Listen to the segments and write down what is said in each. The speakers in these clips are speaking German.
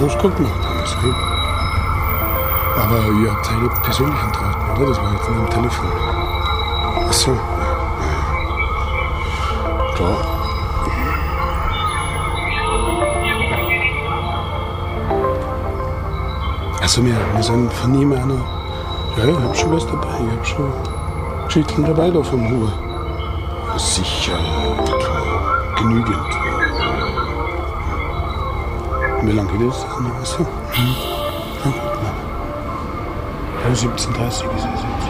Moskau gemacht haben. Also, aber ihr habt keine persönlichen Treffen, oder? Das war jetzt nur am Telefon. Ach so. Ja, ja. Klar. Also wir, wir sind von ihm einer. Ja, ich hab schon was dabei. Ich hab schon Geschichten dabei da vom Ruhr. Sicher genügend. Wie lange geht das? Weißt du? Hm. Ja, gut, ja, 17.30 ist es jetzt.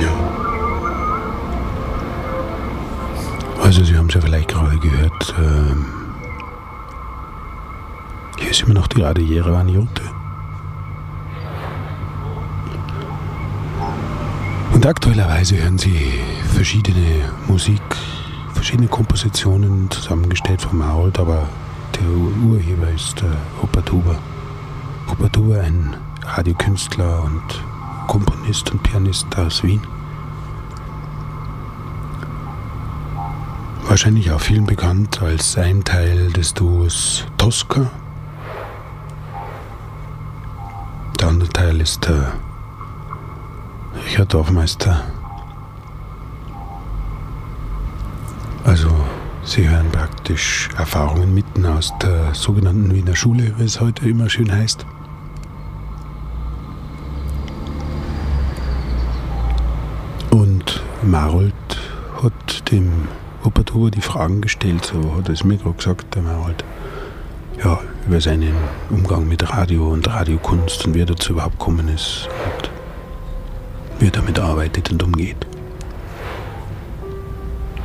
Ja. Also Sie haben es ja vielleicht gerade gehört. Ähm, hier ist immer noch die Radio Jerewan Jute. Und aktuellerweise hören Sie verschiedene Musik, verschiedene Kompositionen zusammengestellt von Marold, aber der Urheber ist äh, Hubert Huber. Hubert Huber, ein Radiokünstler und Komponist und Pianist aus Wien. Wahrscheinlich auch vielen bekannt als ein Teil des Duos Tosca. Der andere Teil ist der Richard Dorfmeister. Also, Sie hören praktisch Erfahrungen mitten aus der sogenannten Wiener Schule, wie es heute immer schön heißt. Und Marold hat dem Opertur die Fragen gestellt, so hat er es mir gerade gesagt, der Marold. Ja, über seinen Umgang mit Radio und Radiokunst und wie er dazu überhaupt gekommen ist und wie er damit arbeitet und umgeht.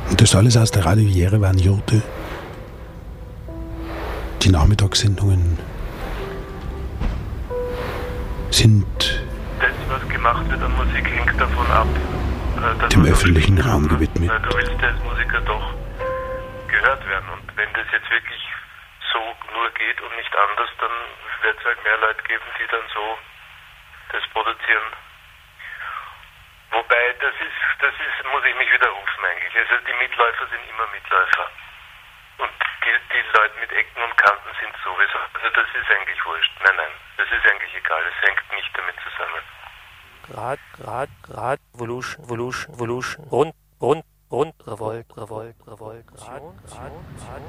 Und das alles aus der Radio Jerewan Jurte. Die Nachmittagssendungen sind Das, was gemacht wird an Musik, hängt davon ab. äh, dass dem öffentlichen Raum gewidmet. Weil du willst als Musiker doch gehört werden. Und wenn das jetzt wirklich so nur geht und nicht anders, dann wird es halt mehr Leute geben, die dann so das produzieren. Wobei, das ist, das ist, muss ich mich widerrufen eigentlich. Also die Mitläufer sind immer Mitläufer. Und die, die Leute mit Ecken und Kanten sind sowieso. Also das ist eigentlich wurscht. Nein, nein, das ist eigentlich egal. Es hängt nicht damit zusammen. Grad, Grad, Grad, Evolution, Evolution, Evolution, rund, rund, rund, Revolt, Revolt, Revolt, Grad, Grad, Grad,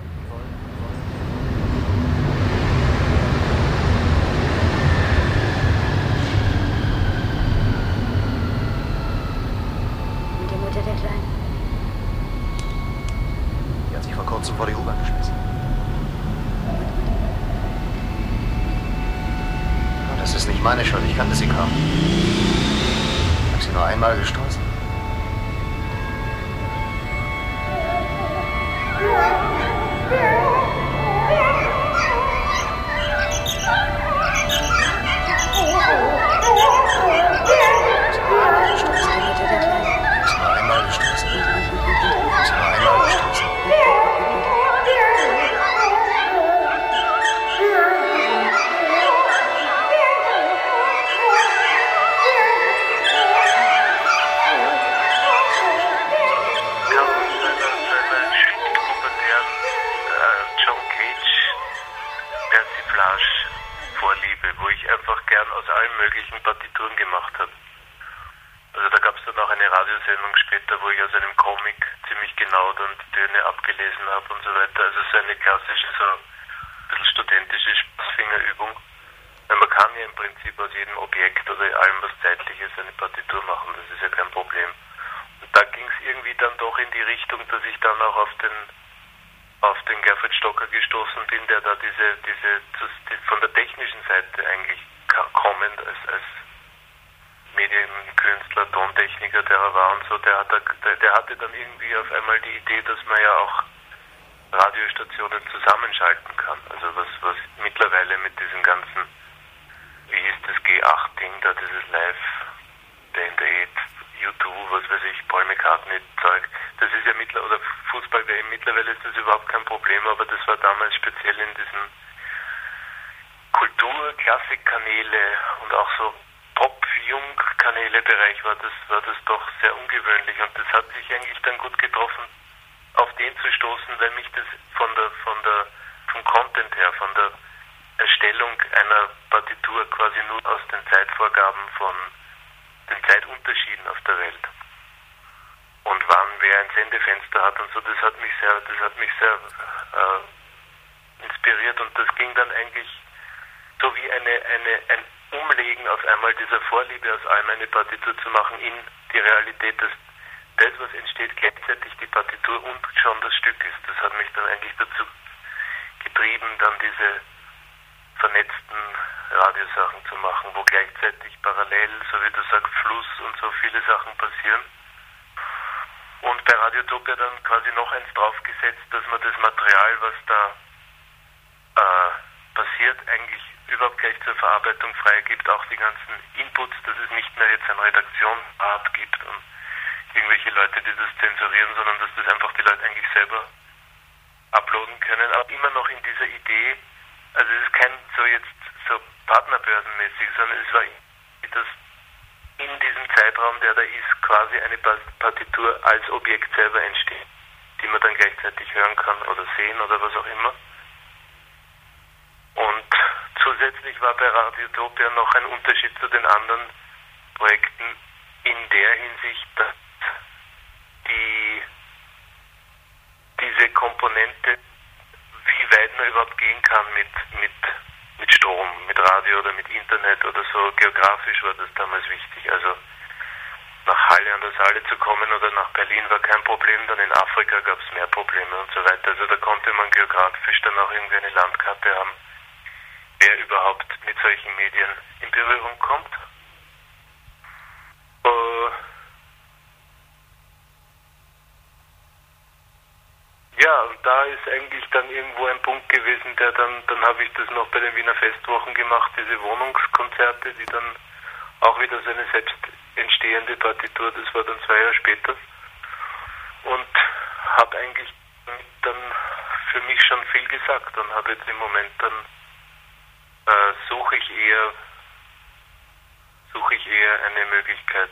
Mutter der Kleinen? Die hat sich vor kurzem vor die U-Bahn geschmissen. Oh, Das ist nicht meine Schuld, ich kannte sie kaum. Ich habe sie nur einmal gestoßen. Zusammenschalten kann. Also was, was mittlerweile mit diesem ganzen, wie hieß das G8-Ding, da dieses Live, Day Eight, U2, was weiß ich, Paul McCartney-Zeug, das ist ja mittlerweile, oder Fußball-WM, mittlerweile ist das überhaupt kein Problem, aber das war damals speziell in diesen Kultur-Klassikkanäle und auch so Pop, Jungkanälebereich war das, war das doch sehr ungewöhnlich und das hat sich eigentlich dann gut getroffen, auf den zu stoßen, weil mich das von der, von der, vom Content her, von der Erstellung einer Partitur quasi nur aus den Zeitvorgaben von den Zeitunterschieden auf der Welt und wann wer ein Sendefenster hat und so, das hat mich sehr, das hat mich sehr äh, inspiriert und das ging dann eigentlich so wie eine, eine, ein Umlegen auf einmal dieser Vorliebe aus allem eine Partitur zu machen in die Realität, dass das, was entsteht, gleichzeitig die Partitur und schon das Stück ist. Das hat mich dann eigentlich dazu getrieben, dann diese vernetzten Radiosachen zu machen, wo gleichzeitig parallel, so wie du sagst, Fluss und so viele Sachen passieren. Und bei Radiotopia dann quasi noch eins draufgesetzt, dass man das Material, was da äh, passiert, eigentlich überhaupt gleich zur Verarbeitung freigibt, auch die ganzen Inputs, dass es nicht mehr jetzt eine Redaktionsart gibt und irgendwelche Leute, die das zensurieren, sondern dass das einfach die Leute eigentlich selber uploaden können, aber immer noch in dieser Idee, also es ist kein so jetzt so partnerbörsenmäßig, sondern es war das in diesem Zeitraum, der da ist, quasi eine Partitur als Objekt selber entsteht, die man dann gleichzeitig hören kann oder sehen oder was auch immer. Und zusätzlich war bei Radiotopia noch ein Unterschied zu den anderen Projekten in der Hinsicht, dass die, diese Komponente, wie weit man überhaupt gehen kann mit, mit, mit Strom, mit Radio oder mit Internet oder so, geografisch war das damals wichtig. Also nach Halle an der Saale zu kommen oder nach Berlin war kein Problem, dann in Afrika gab es mehr Probleme und so weiter. Also da konnte man geografisch dann auch irgendwie eine Landkarte haben wer überhaupt mit solchen Medien in Berührung kommt. Ja, und da ist eigentlich dann irgendwo ein Punkt gewesen, der dann, dann habe ich das noch bei den Wiener Festwochen gemacht, diese Wohnungskonzerte, die dann auch wieder so eine selbst entstehende Partitur, das war dann zwei Jahre später. Und habe eigentlich dann für mich schon viel gesagt und habe jetzt im Moment dann äh, suche ich eher suche ich eher eine Möglichkeit.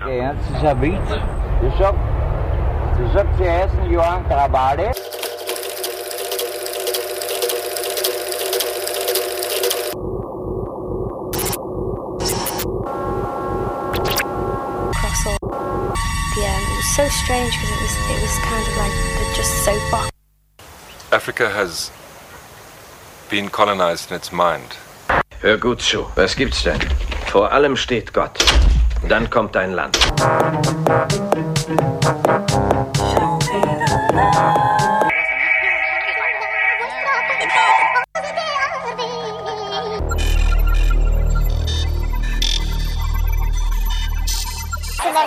Ein Witz. Du sagst, du sagst, sie heißen Johann Krawale. so strange because it was it was kind of like they're just so box. Africa has been colonized in its mind. Hör gut zu. Was gibt's denn? Vor allem steht Gott. Dann kommt dein Land.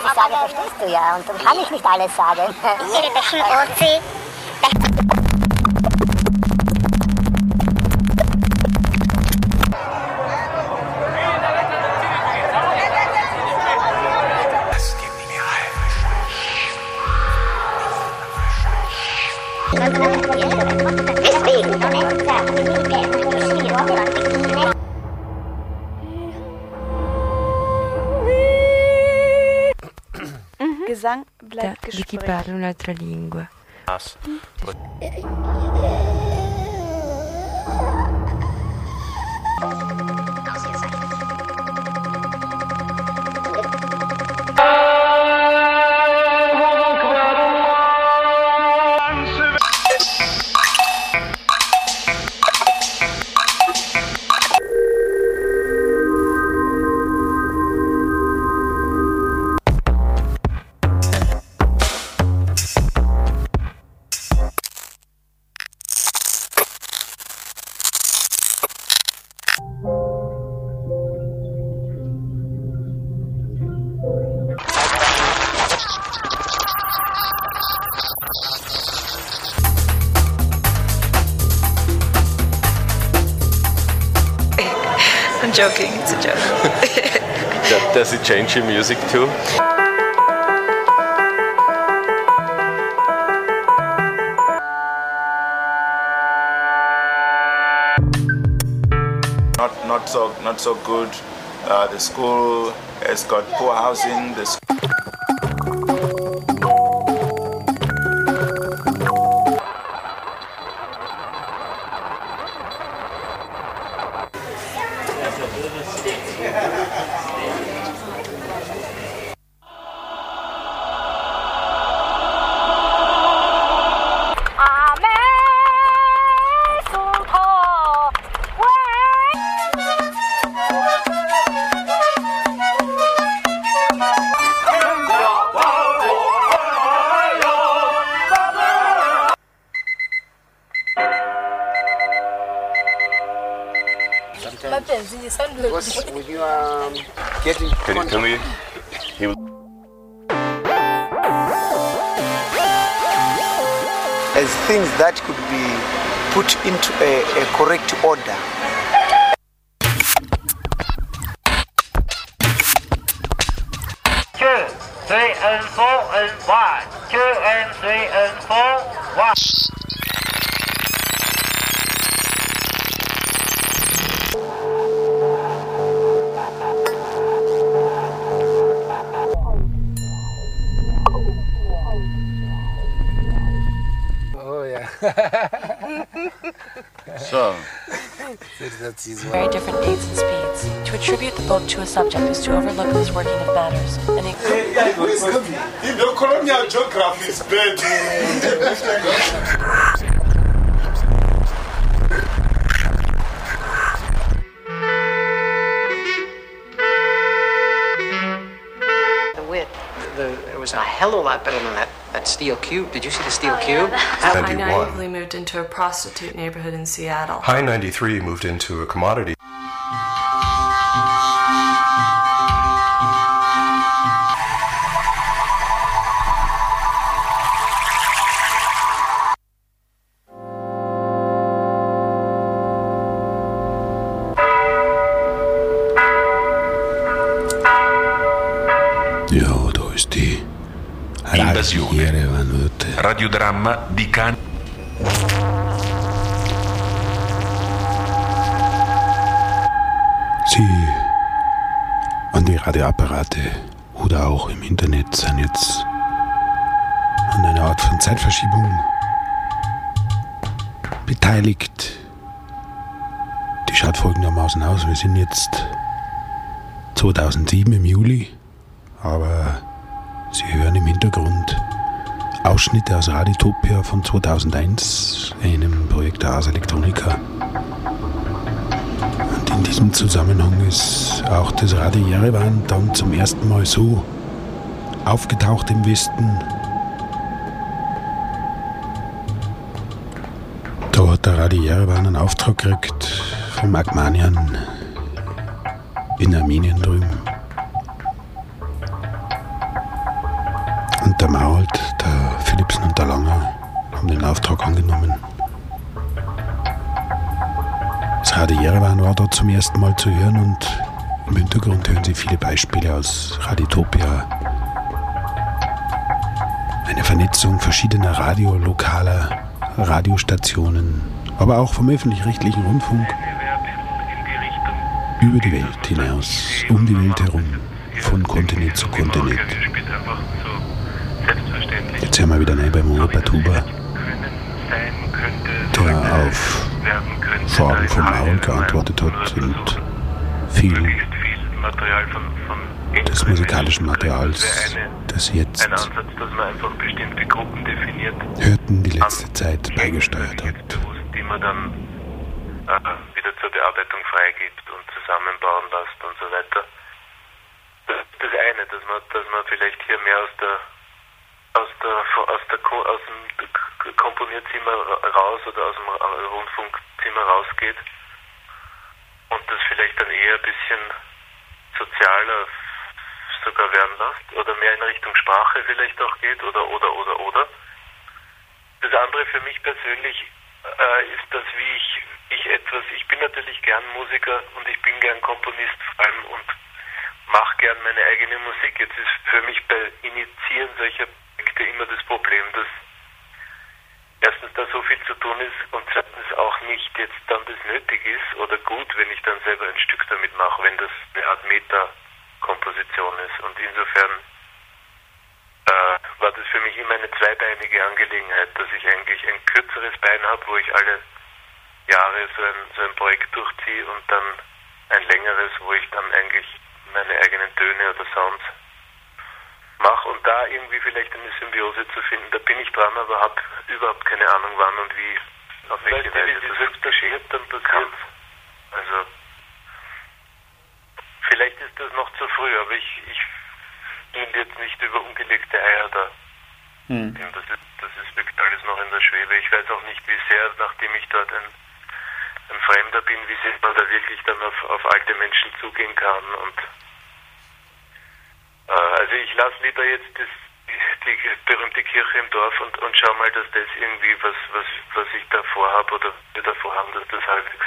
ich sage, verstehst du ja. Und dann kann ich nicht alles sagen. Gesang chi parla un'altra lingua. I'm joking. It's a joke. that, does it change your music too? Not, not so, not so good. Uh, the school has got poor housing. The Boss, you um, get in Can you tell me? He was as things that could be put into a, a correct order. Two, three, and four, and one. Two, and three, and four, one. That's his Very different dates and speeds. To attribute the boat to a subject is to overlook this working of matters. And it In the colonial geography is bad. The wit. The, it was a hell of a lot better than that, that steel cube. Did you see the steel cube? I naively moved into a prostitute neighborhood in Seattle. High 93 moved into a commodity. Radiodramma di Can. Sie an die Radioapparate oder auch im Internet sind jetzt an einer Art von Zeitverschiebung beteiligt. Die schaut folgendermaßen aus. Wir sind jetzt 2007 im Juli, aber Sie hören im Hintergrund Ausschnitte aus Radiotopia von 2001, einem Projekt der Ars Electronica. Und in diesem Zusammenhang ist auch das Radio Jerewan dann zum ersten Mal so aufgetaucht im Westen. Da hat der Radio Jerewan einen Auftrag gekriegt vom Agmanian in Armenien drüben. Den Auftrag angenommen. Das Radio Jerewan war dort zum ersten Mal zu hören und im Hintergrund hören Sie viele Beispiele aus Radiotopia. Eine Vernetzung verschiedener radiolokaler Radiostationen, aber auch vom öffentlich-rechtlichen Rundfunk über die Welt hinaus, um die Welt herum, von Kontinent zu Kontinent. Jetzt hören wir wieder rein beim Urpatuba, der auf Fragen von Maul geantwortet hat und viel des musikalischen Materials, das jetzt ein Ansatz, dass man einfach bestimmte Gruppen definiert, hörten, die letzte Zeit beigesteuert hat. die man dann äh, wieder zur Bearbeitung freigibt und zusammenbauen lässt und so weiter. Das ist das eine, dass man, dass man vielleicht hier mehr aus der aus der aus der aus dem Komponierzimmer ra- raus oder aus dem Ra- Rundfunkzimmer rausgeht und das vielleicht dann eher ein bisschen sozialer sogar werden lässt oder mehr in Richtung Sprache vielleicht auch geht oder oder oder oder. Das andere für mich persönlich äh, ist das, wie ich ich etwas, ich bin natürlich gern Musiker und ich bin gern Komponist vor allem und mache gern meine eigene Musik. Jetzt ist für mich bei Initiieren solcher Projekte immer das Problem, dass erstens da so viel zu tun ist und zweitens auch nicht jetzt dann das nötig ist oder gut, wenn ich dann selber ein Stück damit mache, wenn das eine Art Meta-Komposition ist. Und insofern äh, war das für mich immer eine zweibeinige Angelegenheit, dass ich eigentlich ein kürzeres Bein habe, wo ich alle Jahre so ein, so ein Projekt durchziehe und dann ein längeres, wo ich dann eigentlich meine eigenen Töne oder Sounds mache und da irgendwie vielleicht eine Symbiose zu finden. Da bin ich dran, aber habe überhaupt keine Ahnung, wann und wie, auf welche Weise wie das passiert, dann passiert. Also vielleicht ist das noch zu früh, aber ich, ich bin jetzt nicht über ungelegte Eier da. Hm. Das, ist, das ist wirklich alles noch in der Schwebe. Ich weiß auch nicht, wie sehr, nachdem ich dort ein, ein Fremder bin, wie sehr man da wirklich dann auf, auf alte Menschen zugehen kann und also ich lasse lieber jetzt das, die, berühmte Kirche im Dorf und, und schau mal, dass das irgendwie, was, was, was ich da vorhabe oder wir da vorhaben, dass das halbwegs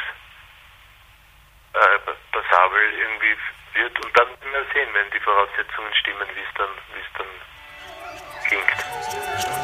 äh, passabel irgendwie wird. Und dann werden wir sehen, wenn die Voraussetzungen stimmen, wie es dann, dann Nur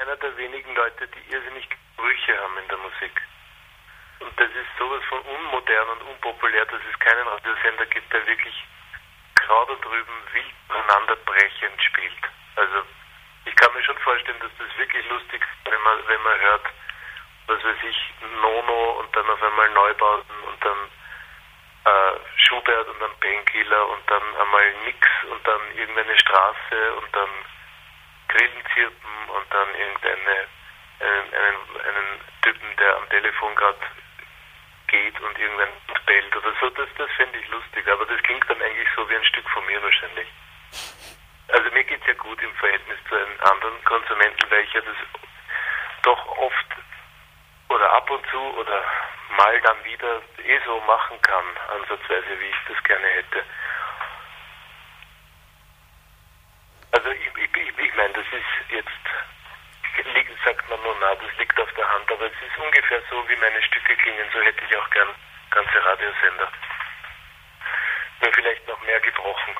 einer der wenigen Leute, die irrsinnig Brüche haben in der Musik. Und das ist sowas von unmodern und unpopulär, dass es keinen Radiosender gibt, der wirklich Kraut und Rüben wild aneinanderbrechend spielt. Also ich kann mir schon vorstellen, dass das wirklich lustig ist, wenn man, wenn man hört, was weiß ich, Nono und dann auf einmal Neubauten und dann äh, Schubert und dann Painkiller und dann einmal nix und dann irgendeine Straße und dann Grillenzirpen und dann irgendeine einen, einen, einen Typen, der am Telefon gerade geht und irgendein bellt oder so, das, das fände ich lustig, aber das klingt dann eigentlich so wie ein Stück von mir wahrscheinlich. Also mir geht es ja gut im Verhältnis zu einem anderen Konsumenten, weil ich ja das doch oft oder ab und zu oder mal dann wieder eh so machen kann, ansatzweise, wie ich das gerne hätte. Also ich, ich, ich, meine, das ist jetzt, sagt man nur, na, das liegt auf der Hand, aber es ist ungefähr so, wie meine Stücke klingen, so hätte ich auch gern ganze Radiosender. Nur vielleicht noch mehr gebrochen.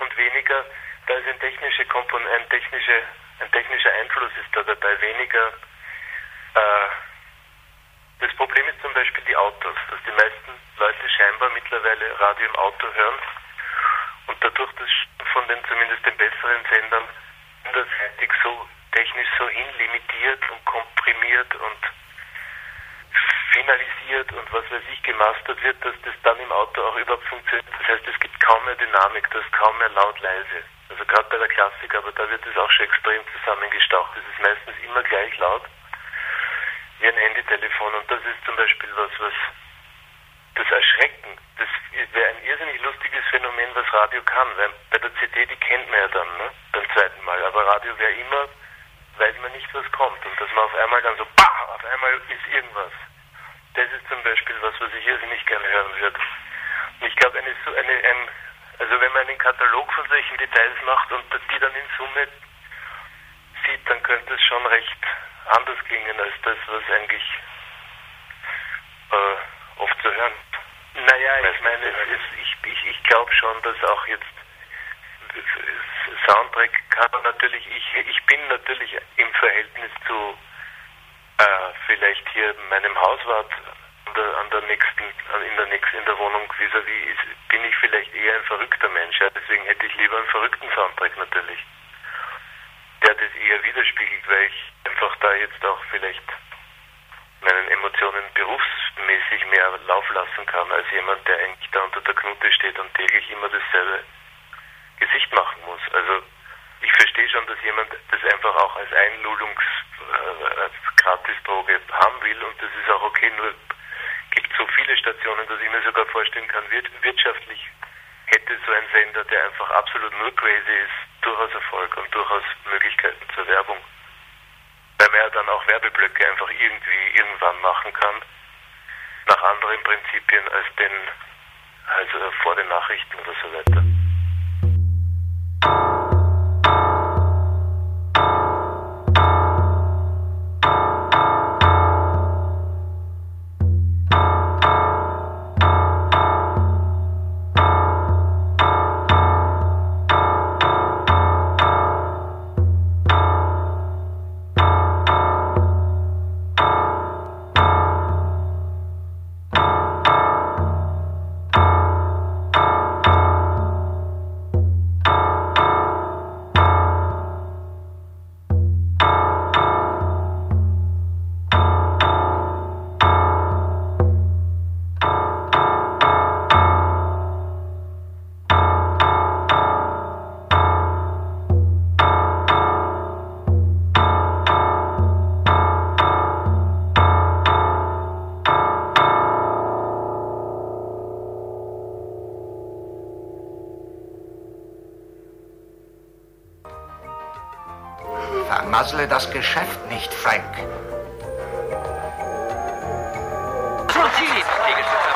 Und weniger, da ist ein technischer Kompon ein, technische, ein technischer Einfluss ist da dabei, weniger äh, das Problem ist zum Beispiel die Autos, dass die meisten Leute scheinbar mittlerweile Radio im Auto hören und dadurch das von den zumindest den besseren Sendern hundertseitig so technisch so hinlimitiert und komprimiert und finalisiert und was weiß ich gemastert wird, dass das dann im Auto auch überhaupt funktioniert. Das heißt, es gibt kaum mehr Dynamik, das ist kaum mehr laut-leise. Also gerade bei der Klassik, aber da wird es auch schon extrem zusammengestaucht. Es ist meistens immer gleich laut wie ein Handytelefon und das ist zum Beispiel was, was das Erschrecken, das wäre ein irrsinnig lustiges Phänomen, was Radio kann, weil bei der CD, die kennt man ja dann, ne, beim zweiten Mal, aber Radio wäre immer, weiß man nicht, was kommt und dass man auf einmal dann so, bah, auf einmal ist irgendwas. Das ist zum Beispiel was, was ich irrsinnig gerne hören würde. Und ich glaube, eine, eine, ein, also wenn man einen Katalog von solchen Details macht und die dann in Summe sieht, dann könnte es schon recht anders klingen als das, was eigentlich äh, oft zu hören. Naja, ich meine, ist, ich, ich, ich glaube schon, dass auch jetzt Soundtrack kann natürlich, ich, ich bin natürlich im Verhältnis zu äh, vielleicht hier meinem Hauswart an der, an der nächsten, in der nächsten, in der Wohnung vis-à-vis, ist, bin ich vielleicht eher ein verrückter Mensch. Ja? Deswegen hätte ich lieber einen verrückten Soundtrack natürlich. Der das eher widerspiegelt, weil ich einfach da jetzt auch vielleicht meinen Emotionen berufsmäßig mehr Lauf lassen kann, als jemand, der eigentlich da unter der Knute steht und täglich immer dasselbe Gesicht machen muss. Also ich verstehe schon, dass jemand das einfach auch als Einlulungs äh, als Gratisdroge haben will und das ist auch okay, nur gibt so viele Stationen, dass ich mir sogar vorstellen kann, wir, wirtschaftlich hätte so ein Sender, der einfach absolut nur crazy ist, durchaus Erfolg und durchaus Möglichkeiten zur Werbung. Weil man ja dann auch Werbeblöcke einfach irgendwie irgendwann machen kann, nach anderen Prinzipien als den, also vor den Nachrichten oder so weiter. Vermassle das Geschäft nicht, Frank. Die Geschäftsführung,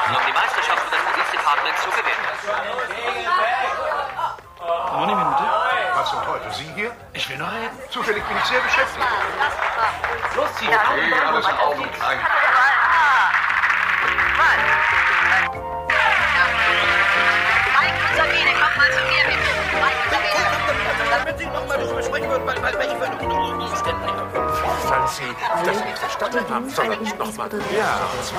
um die Meisterschaft für das Musikdepartement zu gewinnen. Noch eine Minute. Was zum Teufel, Sie hier? Ich will noch reden. Zufällig bin ich sehr beschäftigt. Los, Sie. Okay, alles im Augenblick. Sie das nicht verstanden haben, soll ich noch mal... Ja, das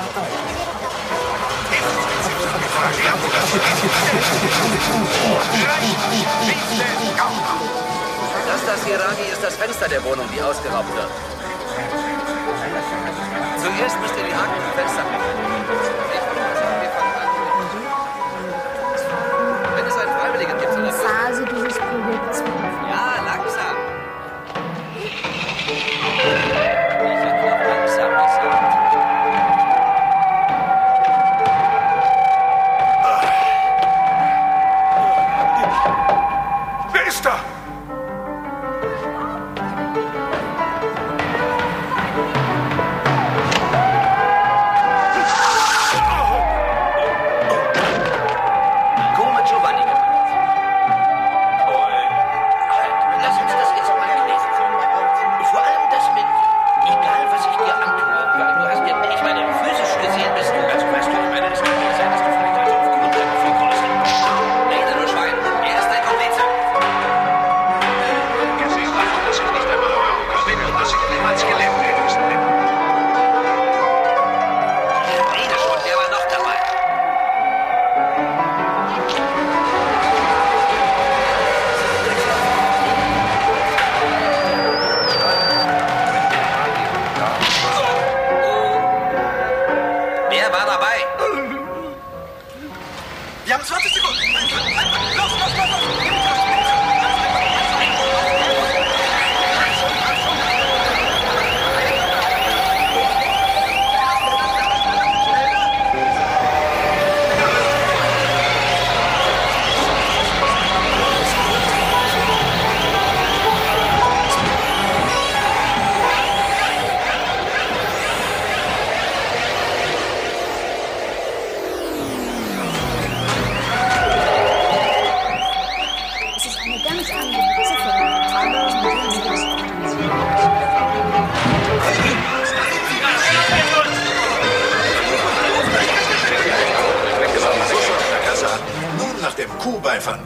Das, hier, Ragi, ist das Fenster der Wohnung, die ausgeraubt wird. Zuerst müsst ihr die Haken im Fenster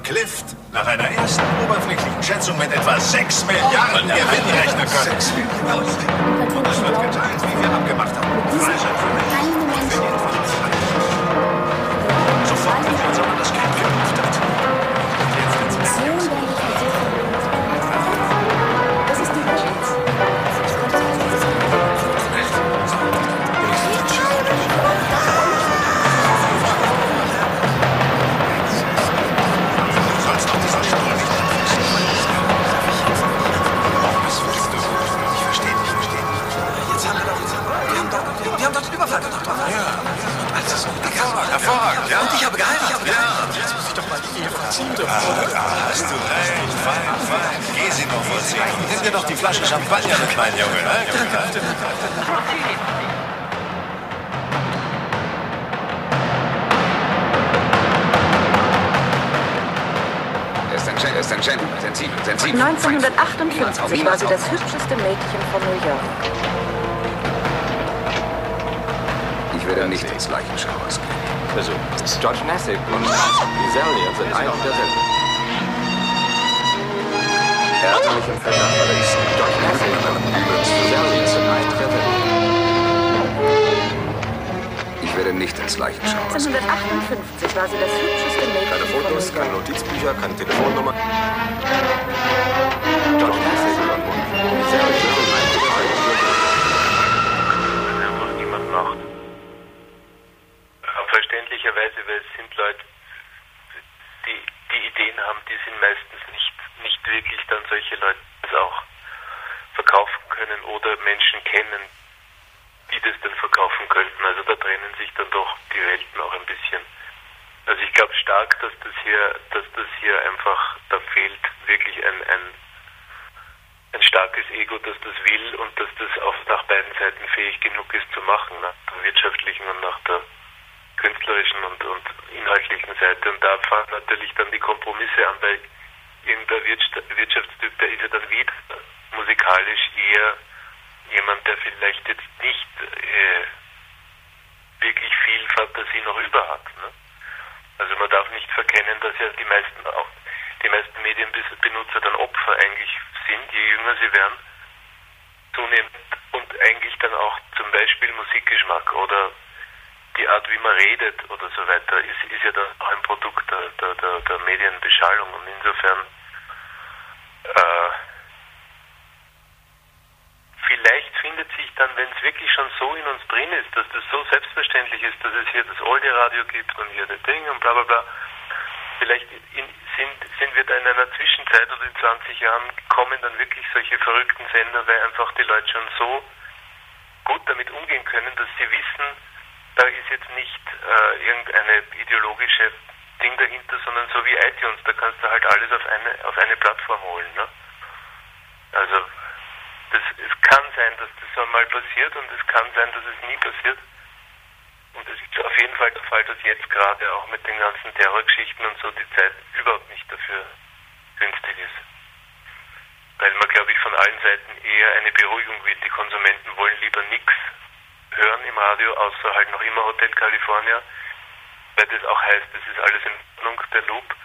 Clift nach einer ersten oberflächlichen Schätzung mit etwa 6 Milliarden Gewinn rechnen können. 6 Milliarden. Und es wird geteilt, wie wir abgemacht haben. Preise für mich. Für jeden von uns drei. Sofort, ob man das Geld gerufen hat. Das Hervorragend, ja. Und ich habe geheiratet, ich habe geheiratet. Jetzt muss ich doch mal die Ehe vollziehen dürfen. Ah, hast du recht. Fein, fein. Geh sie noch vollziehen. Nimm dir doch die Flasche Champagner mit, mein Junge. ein Gentleman, sensibel, sensibel. 1958 war sie das hübscheste Mädchen von New York. Ich werde nicht ins Leichenschauers gehen. Also, George Nassik und Giselle sind ein und derselbe. Er hatte mich im Verdacht, ich George Nassik und Giselle sind ein und derselbe. Ich werde nicht ins Leichenschauers gehen. 1958 war sie das hübscheste Mädchen Keine Fotos, keine. Notizbücher, keine Telefonnummer. George Nassik und Giselle sind ein und derselbe. einfach niemand macht. Aber Verständlicherweise, weil es sind Leute, die, die Ideen haben, die sind meistens nicht, nicht wirklich dann solche Leute, die es auch verkaufen können oder Menschen kennen, die das dann verkaufen könnten. Also da trennen sich dann doch die Welten auch ein bisschen. Also ich glaube stark, dass das hier, dass das hier einfach, da fehlt wirklich ein, ein, ein starkes Ego, das das will und dass das auch nach beiden Seiten fähig genug ist zu machen, nach der wirtschaftlichen und nach der künstlerischen und, und inhaltlichen Seite. Und da fangen natürlich dann die Kompromisse an, weil irgendein Wirtsch- Wirtschaftstyp, der ist ja dann wieder musikalisch eher jemand, der vielleicht jetzt nicht äh, wirklich viel Fantasie noch über hat. Ne? Also man darf nicht verkennen, dass ja die meisten auch die meisten Medienbenutzer dann Opfer eigentlich sind, je jünger sie werden, zunehmend und eigentlich dann auch zum Beispiel Musikgeschmack oder die Art, wie man redet oder so weiter, ist, ist ja dann auch ein Produkt der, der, der, der Medienbeschallung und insofern äh, vielleicht findet sich dann, wenn es wirklich schon so in uns drin ist, dass das so selbstverständlich ist, dass es hier das alte Radio gibt und hier das Ding und bla bla bla, vielleicht in, sind, sind wir da in einer Zwischenzeit oder in 20 Jahren kommen dann wirklich solche verrückten Sender, weil einfach die Leute schon so gut damit umgehen können, dass sie wissen, da ist jetzt nicht äh, irgendeine ideologische Ding dahinter, sondern so wie iTunes, da kannst du halt alles auf eine auf eine Plattform holen. Ne? Also das, es kann das einmal passiert und es kann sein, dass es nie passiert. Und es ist auf jeden Fall der Fall, dass jetzt gerade auch mit den ganzen Terrorgeschichten und so die Zeit überhaupt nicht dafür günstig ist. Weil man, glaube ich, von allen Seiten eher eine Beruhigung will. Die Konsumenten wollen lieber nichts hören im Radio, außer halt noch immer Hotel California, weil das auch heißt, das ist alles in Ordnung, der Loop.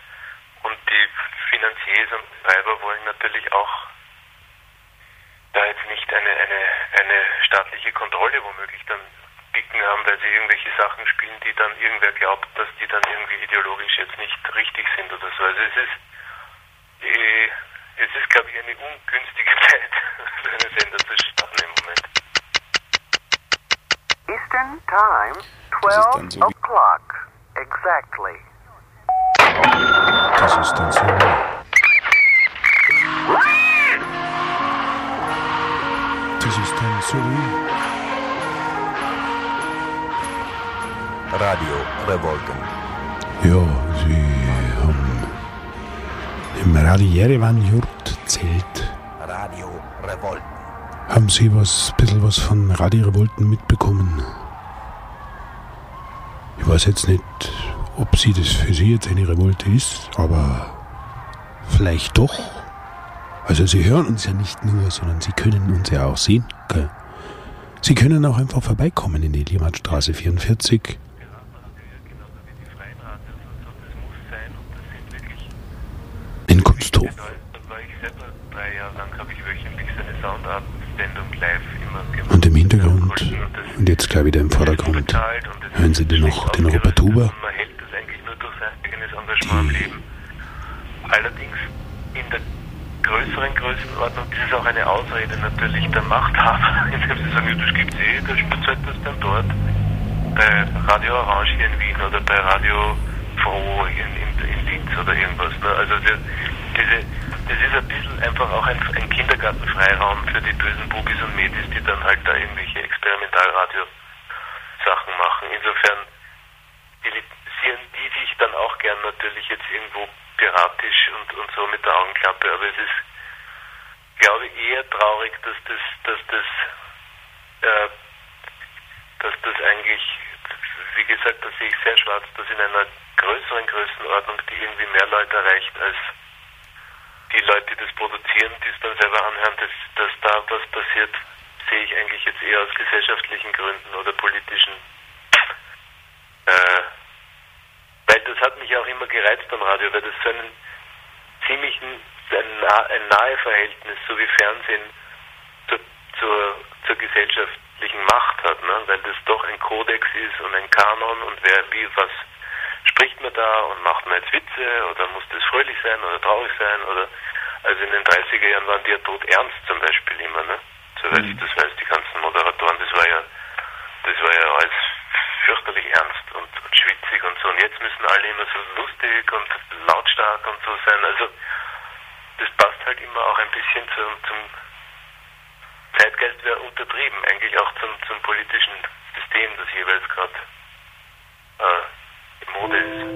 Und die Finanziers und Betreiber wollen natürlich auch da jetzt nicht eine, eine, eine staatliche Kontrolle womöglich dann bieten haben, weil sie irgendwelche Sachen spielen, die dann irgendwer glaubt, dass die dann irgendwie ideologisch jetzt nicht richtig sind oder so. Also es ist, äh, es ist glaube ich, eine ungünstige Zeit für einen Sender zu starten im Moment. Eastern Time, Das ist dann 12 so wie- o'clock. Exactly. Das ist dann so. Radio Revolten. Ja, sie haben im Radio Jerewan Jurt Zelt. Radio Revolten. Haben Sie was, bisschen was von Radio Revolten mitbekommen? Ich weiß jetzt nicht, ob sie das für Sie jetzt eine Revolte ist, aber vielleicht doch. Also Sie hören uns ja nicht nur, sondern Sie können uns ja auch sehen. Gell? Sie können auch einfach vorbeikommen in die Limatstraße 44. so. Da war ich selber drei Jahre lang, habe ich wöchentlich so eine Soundart-Sendung live immer gemacht. Und im Hintergrund und jetzt gleich wieder im Vordergrund hören Sie den noch den Robert Huber. Man hält das eigentlich nur durch sein eigenes Engagement im Leben. Allerdings in der größeren Größenordnung ist es auch eine Ausrede natürlich der Machthaber, indem sie sagen, das gibt's eh, da spielt halt das dann dort. Bei Radio Orange hier in Wien oder bei Radio Froh in, in, in Linz oder irgendwas. Ne? Also das, diese, das ist ein bisschen einfach auch ein, ein Kindergartenfreiraum für die bösen Bubis und Medis, die dann halt da irgendwelche Experimentalradio-Sachen machen. Insofern elitisieren die sich dann auch gern natürlich jetzt irgendwo piratisch und, und so mit der Augenklappe, aber es ist, glaube ich, eher traurig, dass das, dass das, äh, dass das eigentlich, wie gesagt, da sehe ich sehr schwarz, dass in einer größeren Größenordnung, die irgendwie mehr Leute erreicht als die Leute, die das produzieren, die es dann selber anhören, dass, dass da was passiert, sehe ich eigentlich jetzt eher aus gesellschaftlichen Gründen oder politischen. Äh, weil das hat mich auch immer gereizt am Radio, weil das so einen ziemlichen, ein, ein nahe Verhältnis, so wie Fernsehen, zur, zur, zur gesellschaftlichen Macht hat, ne? weil das doch ein Kodex ist und ein Kanon und wer wie was spricht man da und macht man jetzt Witze oder muss das fröhlich sein oder traurig sein oder also in den 30er Jahren waren die ja tot ernst zum Beispiel immer, ne? Soweit ich das weiß, die ganzen Moderatoren, das war ja das war ja alles fürchterlich ernst und, und schwitzig und so. Und jetzt müssen alle immer so lustig und lautstark und so sein. Also das passt halt immer auch ein bisschen zum, zum Zeitgeist wäre untertrieben, eigentlich auch zum, zum politischen System, das jeweils gerade äh, in Mode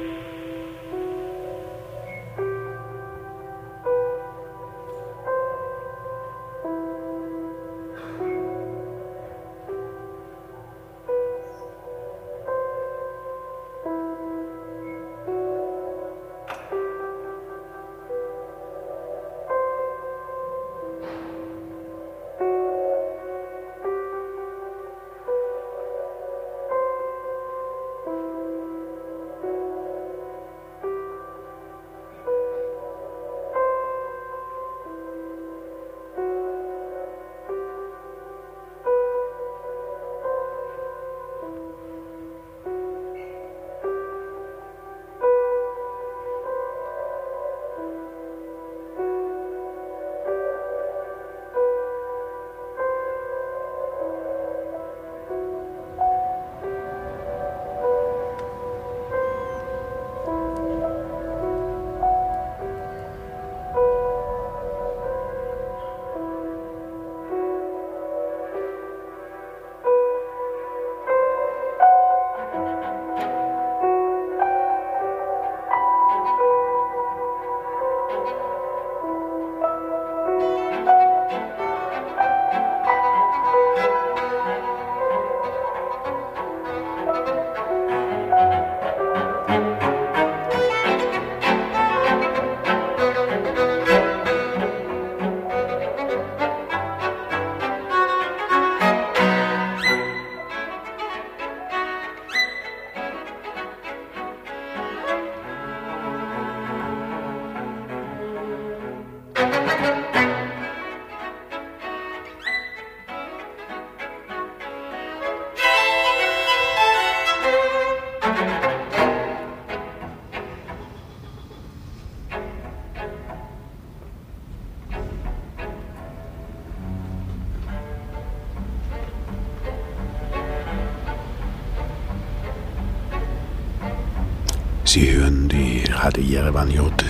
Sie hören die Radio Jerewan Jote.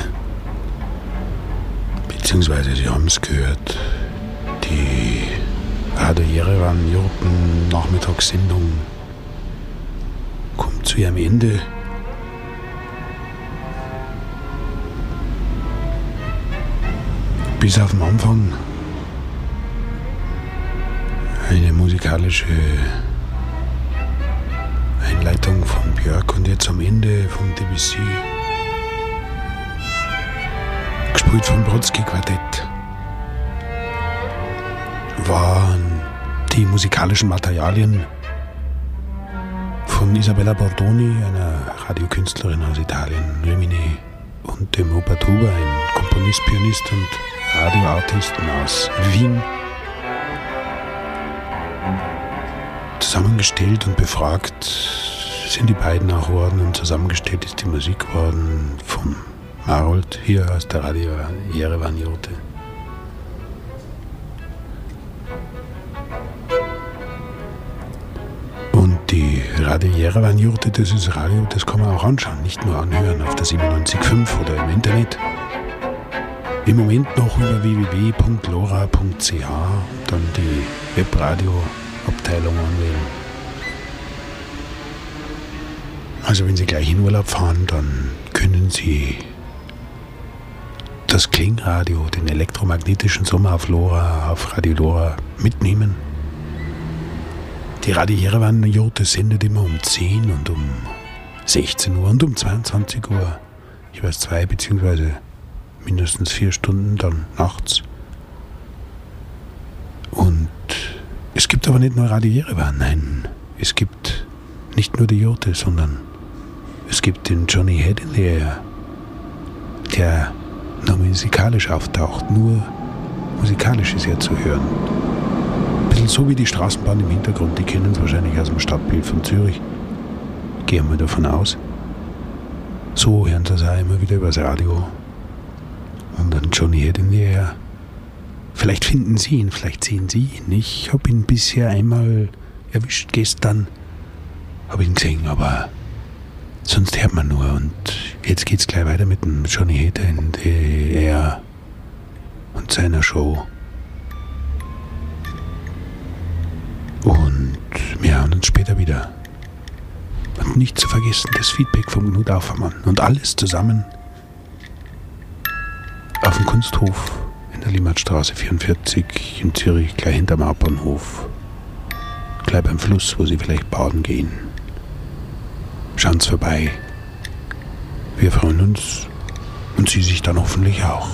Beziehungsweise Sie haben es gehört, die Radio Jerewan Joten Nachmittagssendung kommt zu ihrem Ende. Bis auf den Anfang eine musikalische Einleitung Björk und jetzt am Ende von Debussy. Gespielt vom Brodsky Quartett. Waren die musikalischen Materialien von Isabella Bordoni, einer Radiokünstlerin aus Italien, Rimini und dem Opa Tuba, ein Komponist, Pianist und Radioartisten aus Wien zusammengestellt und befragt sind die beiden auch worden und zusammengestellt ist die Musik worden vom Marold hier aus der Radio Jerewan Jote. Und die Radio Jerewan Jurte, das ist Radio, das kann man auch anschauen, nicht nur anhören auf der 97.5 oder im Internet. Im Moment noch über www.lora.ch, dann die Webradio-Abteilung anwählen. Also wenn Sie gleich in Urlaub fahren, dann können Sie das Klingradio, den elektromagnetischen Sommer auf Lora, auf Radio Lora mitnehmen. Die Radio Jerewan-Jote sendet immer um 10 und um 16 Uhr und um 22 Uhr. Ich weiß zwei beziehungsweise mindestens vier Stunden dann nachts. Und es gibt aber nicht nur Radio Jerewan, nein, es gibt nicht nur die Jote, sondern es gibt den Johnny Head in der, der nur musikalisch auftaucht. Nur musikalisch ist er zu hören. Ein bisschen so wie die Straßenbahn im Hintergrund. Die kennen es wahrscheinlich aus dem Stadtbild von Zürich. Gehen wir davon aus. So hören sie es auch immer wieder übers Radio. Und dann Johnny Head in the Air. Vielleicht finden Sie ihn, vielleicht sehen Sie ihn. Ich habe ihn bisher einmal erwischt gestern. Habe ihn gesehen, aber Sonst hört man nur. Und jetzt geht's gleich weiter mit dem Johnny Hater in der und seiner Show. Und wir hören uns später wieder. Und nicht zu vergessen das Feedback vom Knut Aufermann. Und alles zusammen auf dem Kunsthof in der Limmatstraße 44 in Zürich, gleich hinterm Hauptbahnhof. Gleich beim Fluss, wo Sie vielleicht baden gehen. Schauen Sie vorbei. Wir freuen uns und Sie sich dann hoffentlich auch.